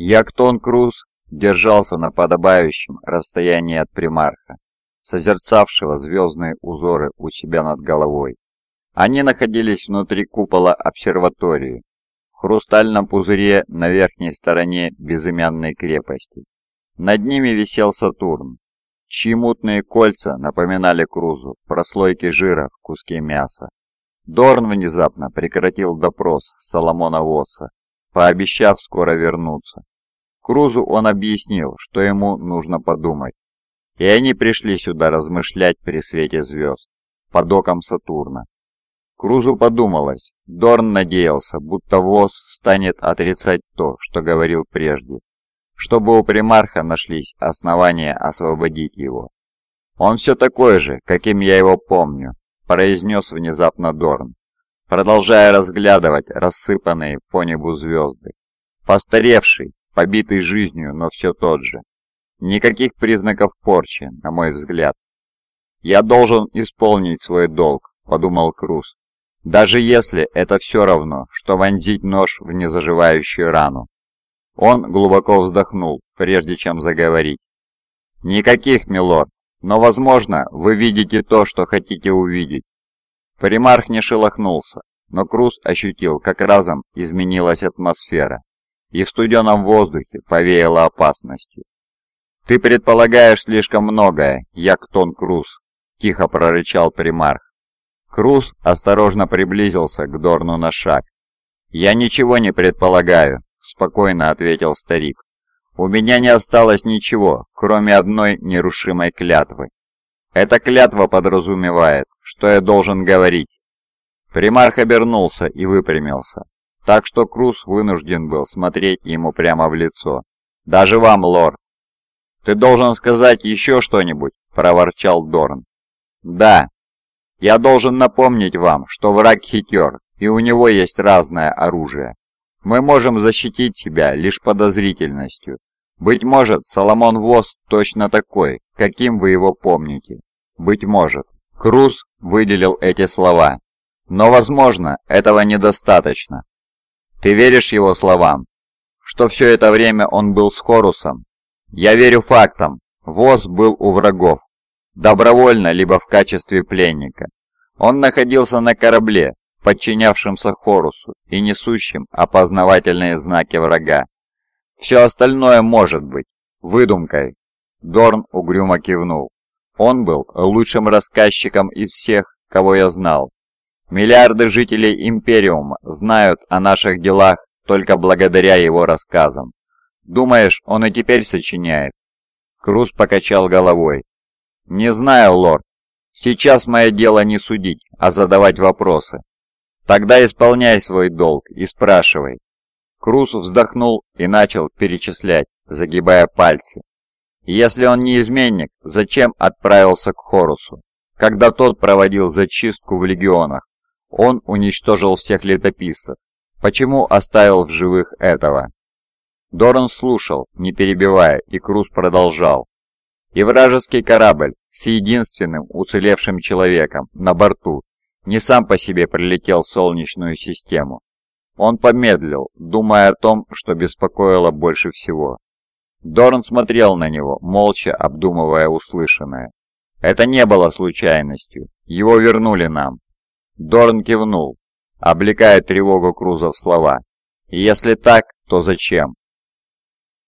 Яктон Круз держался на подобающем расстоянии от примарха, созерцавшего звездные узоры у себя над головой. Они находились внутри купола обсерватории, в хрустальном пузыре на верхней стороне безымянной крепости. Над ними висел Сатурн, чьи мутные кольца напоминали Крузу прослойки жира в куске мяса. Дорн внезапно прекратил допрос Соломона Восса, пообещав скоро вернуться. Крузу он объяснил, что ему нужно подумать. И они пришли сюда размышлять при свете звезд, под оком Сатурна. Крузу подумалось, Дорн надеялся, будто ВОЗ станет отрицать то, что говорил прежде, чтобы у примарха нашлись основания освободить его. «Он все такой же, каким я его помню», – произнес внезапно Дорн, продолжая разглядывать рассыпанные по небу звезды. Постаревший, побитый жизнью, но все тот же. Никаких признаков порчи, на мой взгляд. «Я должен исполнить свой долг», – подумал Круз. «Даже если это все равно, что вонзить нож в незаживающую рану». Он глубоко вздохнул, прежде чем заговорить. «Никаких, милорд, но, возможно, вы видите то, что хотите увидеть». Примарх не шелохнулся, но Круз ощутил, как разом изменилась атмосфера, и в студеном воздухе повеяло опасностью. «Ты предполагаешь слишком многое, Яктон Круз», – тихо прорычал примарх. Круз осторожно приблизился к Дорну на шаг. «Я ничего не предполагаю спокойно ответил старик. «У меня не осталось ничего, кроме одной нерушимой клятвы. Эта клятва подразумевает, что я должен говорить». Примарх обернулся и выпрямился, так что Круз вынужден был смотреть ему прямо в лицо. «Даже вам, лорд!» «Ты должен сказать еще что-нибудь», — проворчал Дорн. «Да. Я должен напомнить вам, что враг хитер, и у него есть разное оружие. Мы можем защитить себя лишь подозрительностью. Быть может, Соломон Вос точно такой, каким вы его помните. Быть может. Круз выделил эти слова. Но, возможно, этого недостаточно. Ты веришь его словам? Что все это время он был с Хорусом? Я верю фактам. Воз был у врагов. Добровольно, либо в качестве пленника. Он находился на корабле, подчинявшимся Хорусу и несущим опознавательные знаки врага. Все остальное может быть выдумкой. Дорн угрюмо кивнул. Он был лучшим рассказчиком из всех, кого я знал. Миллиарды жителей Империума знают о наших делах только благодаря его рассказам. Думаешь, он и теперь сочиняет? Круз покачал головой. Не знаю, лорд. Сейчас мое дело не судить, а задавать вопросы. Тогда исполняй свой долг и спрашивай. Круз вздохнул и начал перечислять, загибая пальцы. Если он не изменник, зачем отправился к Хорусу? Когда тот проводил зачистку в легионах, он уничтожил всех летописцев. Почему оставил в живых этого? Доран слушал, не перебивая, и Круз продолжал. И вражеский корабль с единственным уцелевшим человеком на борту не сам по себе прилетел в Солнечную систему. Он помедлил, думая о том, что беспокоило больше всего. Дорн смотрел на него, молча обдумывая услышанное. Это не было случайностью. Его вернули нам. Дорн кивнул, облекая тревогу Круза в слова. Если так, то зачем?